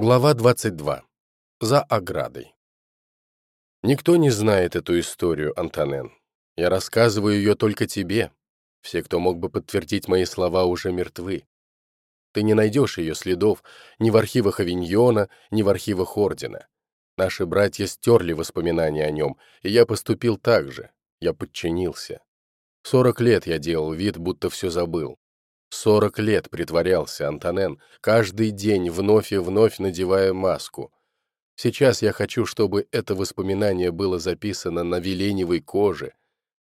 Глава 22. За оградой. Никто не знает эту историю, Антонен. Я рассказываю ее только тебе. Все, кто мог бы подтвердить мои слова, уже мертвы. Ты не найдешь ее следов ни в архивах Авиньона, ни в архивах Ордена. Наши братья стерли воспоминания о нем, и я поступил так же. Я подчинился. Сорок лет я делал вид, будто все забыл. Сорок лет притворялся Антонен, каждый день вновь и вновь надевая маску. Сейчас я хочу, чтобы это воспоминание было записано на веленевой коже,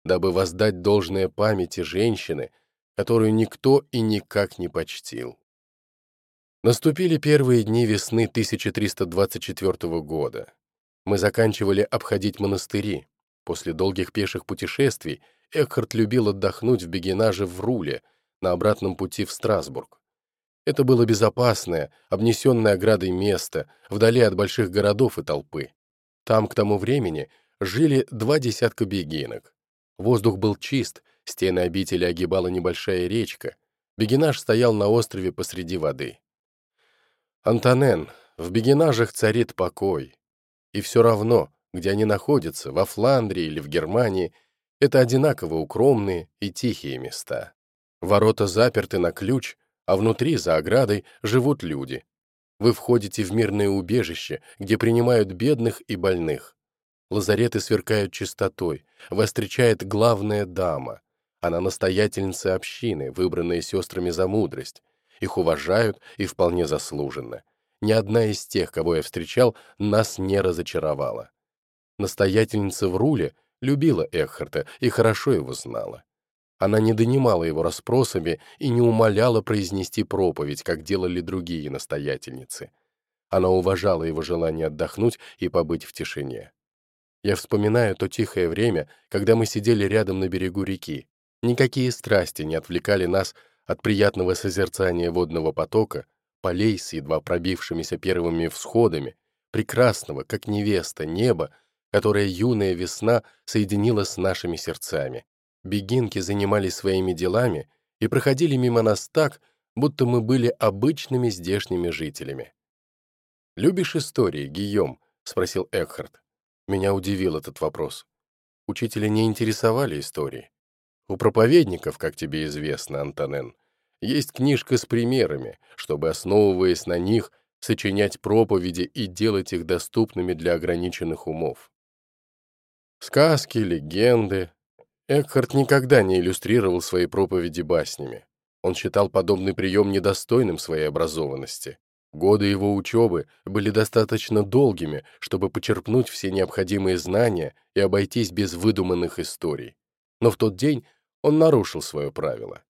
дабы воздать должное памяти женщины, которую никто и никак не почтил. Наступили первые дни весны 1324 года. Мы заканчивали обходить монастыри. После долгих пеших путешествий Экхард любил отдохнуть в Бегенаже в Руле — на обратном пути в Страсбург. Это было безопасное, обнесенное оградой место, вдали от больших городов и толпы. Там к тому времени жили два десятка бегинок. Воздух был чист, стены обители огибала небольшая речка. Бегинаж стоял на острове посреди воды. Антонен, в бегинажах царит покой. И все равно, где они находятся, во Фландрии или в Германии, это одинаково укромные и тихие места. Ворота заперты на ключ, а внутри, за оградой, живут люди. Вы входите в мирное убежище, где принимают бедных и больных. Лазареты сверкают чистотой, вас встречает главная дама. Она настоятельница общины, выбранная сестрами за мудрость. Их уважают и вполне заслуженно. Ни одна из тех, кого я встречал, нас не разочаровала. Настоятельница в руле любила Эхарта и хорошо его знала. Она не донимала его расспросами и не умоляла произнести проповедь, как делали другие настоятельницы. Она уважала его желание отдохнуть и побыть в тишине. Я вспоминаю то тихое время, когда мы сидели рядом на берегу реки. Никакие страсти не отвлекали нас от приятного созерцания водного потока, полей с едва пробившимися первыми всходами, прекрасного, как невеста, неба, которое юная весна соединила с нашими сердцами. Бегинки занимались своими делами и проходили мимо нас так, будто мы были обычными здешними жителями. «Любишь истории, Гийом?» — спросил Экхард. Меня удивил этот вопрос. Учителя не интересовали истории. У проповедников, как тебе известно, Антонен, есть книжка с примерами, чтобы, основываясь на них, сочинять проповеди и делать их доступными для ограниченных умов. Сказки, легенды, Экхарт никогда не иллюстрировал свои проповеди баснями. Он считал подобный прием недостойным своей образованности. Годы его учебы были достаточно долгими, чтобы почерпнуть все необходимые знания и обойтись без выдуманных историй. Но в тот день он нарушил свое правило.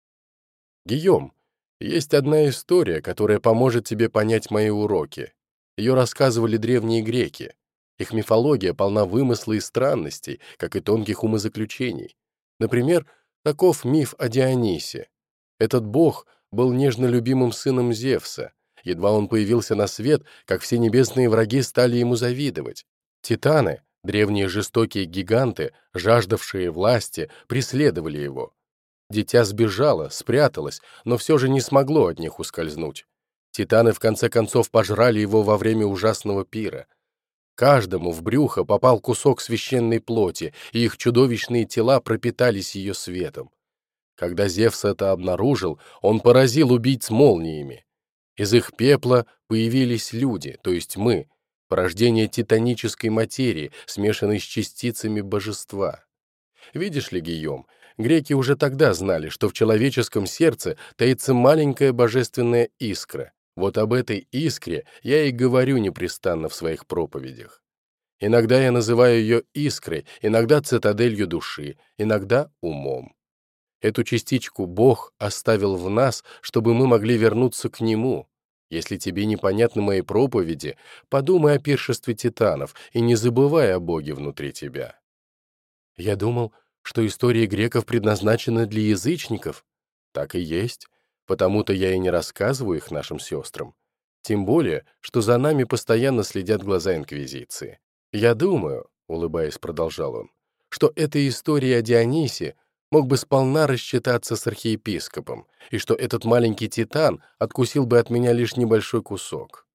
«Гийом, есть одна история, которая поможет тебе понять мои уроки. Ее рассказывали древние греки. Их мифология полна вымысла и странностей, как и тонких умозаключений. Например, таков миф о Дионисе. Этот бог был нежно любимым сыном Зевса. Едва он появился на свет, как все небесные враги стали ему завидовать. Титаны, древние жестокие гиганты, жаждавшие власти, преследовали его. Дитя сбежало, спряталось, но все же не смогло от них ускользнуть. Титаны в конце концов пожрали его во время ужасного пира — Каждому в брюхо попал кусок священной плоти, и их чудовищные тела пропитались ее светом. Когда Зевс это обнаружил, он поразил убийц молниями. Из их пепла появились люди, то есть мы, порождение титанической материи, смешанной с частицами божества. Видишь ли, Гийом, греки уже тогда знали, что в человеческом сердце таится маленькая божественная искра, вот об этой искре я и говорю непрестанно в своих проповедях. Иногда я называю ее искрой, иногда цитаделью души, иногда умом. Эту частичку Бог оставил в нас, чтобы мы могли вернуться к Нему. Если тебе непонятны мои проповеди, подумай о пиршестве титанов и не забывай о Боге внутри тебя. Я думал, что истории греков предназначены для язычников. Так и есть. Потому-то я и не рассказываю их нашим сестрам. Тем более, что за нами постоянно следят глаза Инквизиции. Я думаю, улыбаясь, продолжал он, что эта история о Дионисе мог бы сполна рассчитаться с архиепископом, и что этот маленький титан откусил бы от меня лишь небольшой кусок.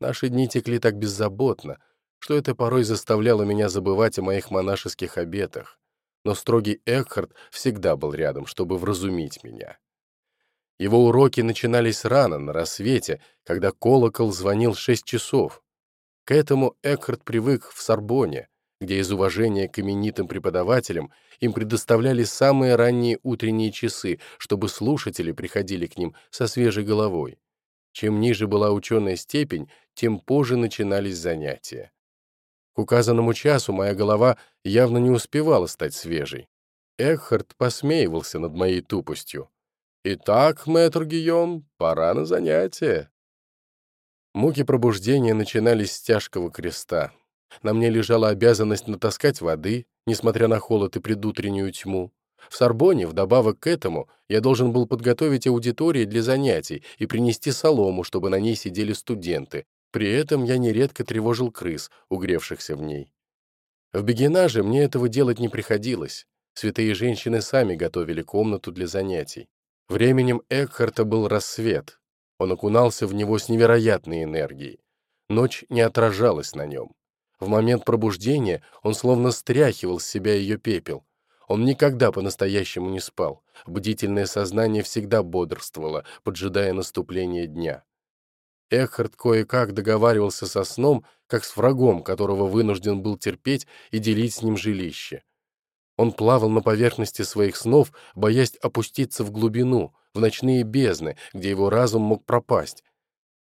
Наши дни текли так беззаботно, что это порой заставляло меня забывать о моих монашеских обетах. Но строгий Экхард всегда был рядом, чтобы вразумить меня. Его уроки начинались рано, на рассвете, когда колокол звонил шесть часов. К этому Экхард привык в Сорбоне, где из уважения к именитым преподавателям им предоставляли самые ранние утренние часы, чтобы слушатели приходили к ним со свежей головой. Чем ниже была ученая степень, тем позже начинались занятия. К указанному часу моя голова явно не успевала стать свежей. Экхард посмеивался над моей тупостью. «Итак, мэтр Гийом, пора на занятия». Муки пробуждения начинались с тяжкого креста. На мне лежала обязанность натаскать воды, несмотря на холод и предутреннюю тьму. В Сорбоне, вдобавок к этому, я должен был подготовить аудитории для занятий и принести солому, чтобы на ней сидели студенты. При этом я нередко тревожил крыс, угревшихся в ней. В Бегинаже мне этого делать не приходилось. Святые женщины сами готовили комнату для занятий. Временем Экхарта был рассвет. Он окунался в него с невероятной энергией. Ночь не отражалась на нем. В момент пробуждения он словно стряхивал с себя ее пепел. Он никогда по-настоящему не спал. Бдительное сознание всегда бодрствовало, поджидая наступления дня. Экхард кое-как договаривался со сном, как с врагом, которого вынужден был терпеть и делить с ним жилище. Он плавал на поверхности своих снов, боясь опуститься в глубину, в ночные бездны, где его разум мог пропасть.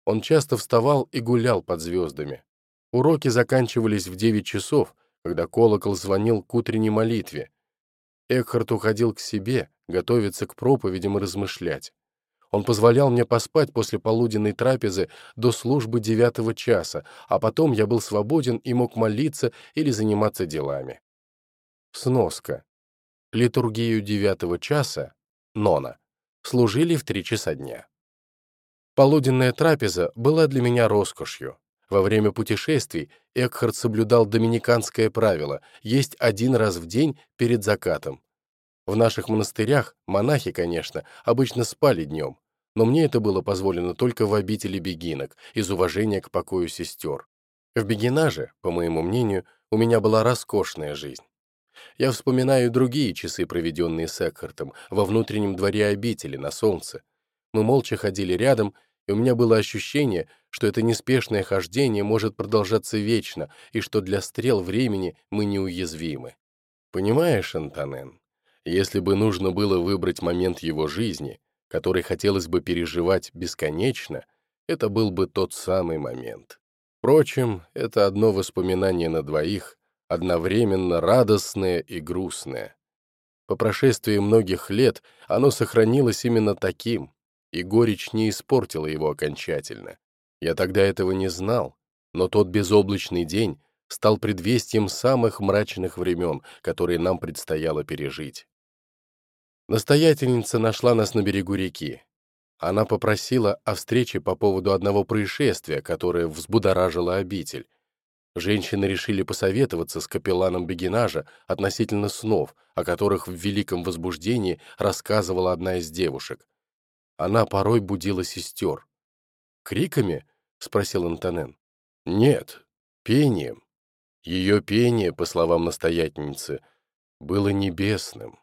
Он часто вставал и гулял под звездами. Уроки заканчивались в 9 часов, когда колокол звонил к утренней молитве. Экхард уходил к себе, готовиться к проповедям и размышлять. Он позволял мне поспать после полуденной трапезы до службы девятого часа, а потом я был свободен и мог молиться или заниматься делами. Сноска. Литургию девятого часа, нона, служили в три часа дня. Полуденная трапеза была для меня роскошью. Во время путешествий Экхард соблюдал доминиканское правило есть один раз в день перед закатом. В наших монастырях монахи, конечно, обычно спали днем, но мне это было позволено только в обители бегинок, из уважения к покою сестер. В бегинаже, по моему мнению, у меня была роскошная жизнь. Я вспоминаю другие часы, проведенные с Экхартом, во внутреннем дворе обители, на солнце. Мы молча ходили рядом и у меня было ощущение, что это неспешное хождение может продолжаться вечно, и что для стрел времени мы неуязвимы. Понимаешь, Антонен, если бы нужно было выбрать момент его жизни, который хотелось бы переживать бесконечно, это был бы тот самый момент. Впрочем, это одно воспоминание на двоих, одновременно радостное и грустное. По прошествии многих лет оно сохранилось именно таким, и горечь не испортила его окончательно. Я тогда этого не знал, но тот безоблачный день стал предвестием самых мрачных времен, которые нам предстояло пережить. Настоятельница нашла нас на берегу реки. Она попросила о встрече по поводу одного происшествия, которое взбудоражило обитель. Женщины решили посоветоваться с капелланом бегинажа относительно снов, о которых в великом возбуждении рассказывала одна из девушек. Она порой будила сестер. «Криками?» — спросил Антонен. «Нет, пением. Ее пение, по словам настоятельницы, было небесным.